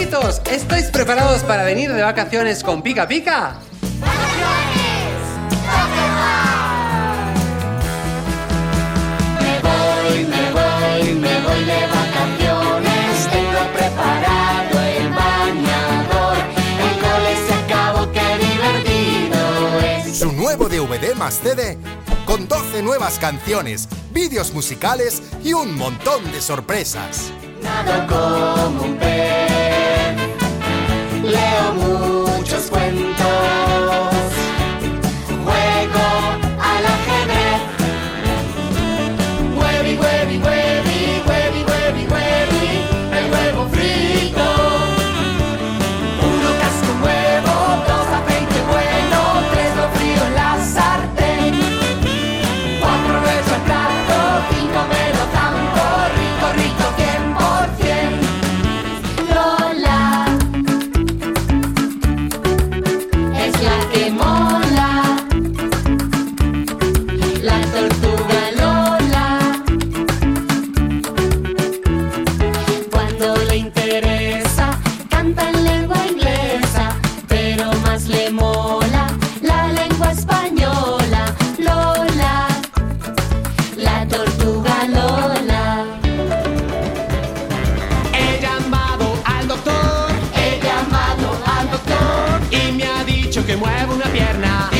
amiguitos, ¿estáis preparados para venir de vacaciones con Pica Pica? Me voy, me voy, me voy de vacaciones. Tengo preparado el bañador. El cole se acabó, qué divertido es. Su nuevo DVD más CD con 12 nuevas canciones, vídeos musicales y un montón de sorpresas. Nado como un que muevo una pierna.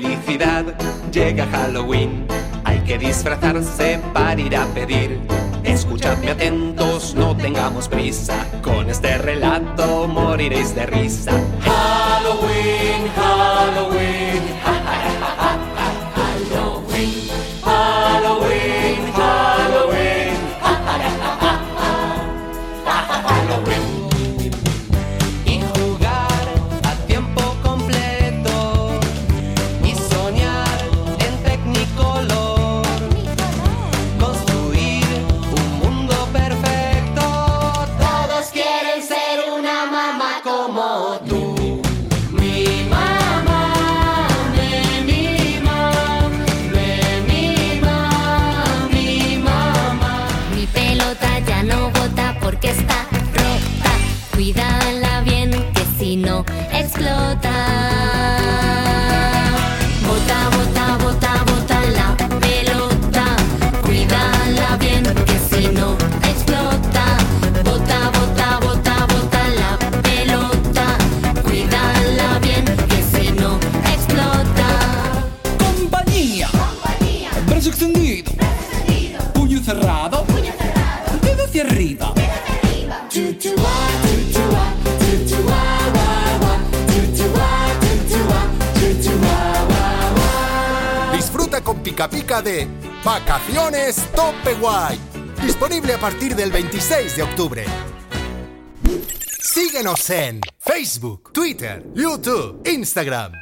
felicidad! Llega Halloween. Hay que disfrazarse para ir a pedir. Escuchadme atentos, no tengamos prisa. Con este relato moriréis de risa. Halloween. Cuídala bien que si no explota. Bota, bota, bota, bota la pelota. Cuídala bien que si no explota. Bota, bota, bota, bota la pelota. Cuídala bien que si no explota. Compañía. Brazo extendido. Puño cerrado. Dedo hacia arriba. Tutua, tutua, tutua, Disfruta con Pica Pica de Vacaciones Tope Guay. Disponible a partir del 26 de octubre. Síguenos en Facebook, Twitter, YouTube, Instagram.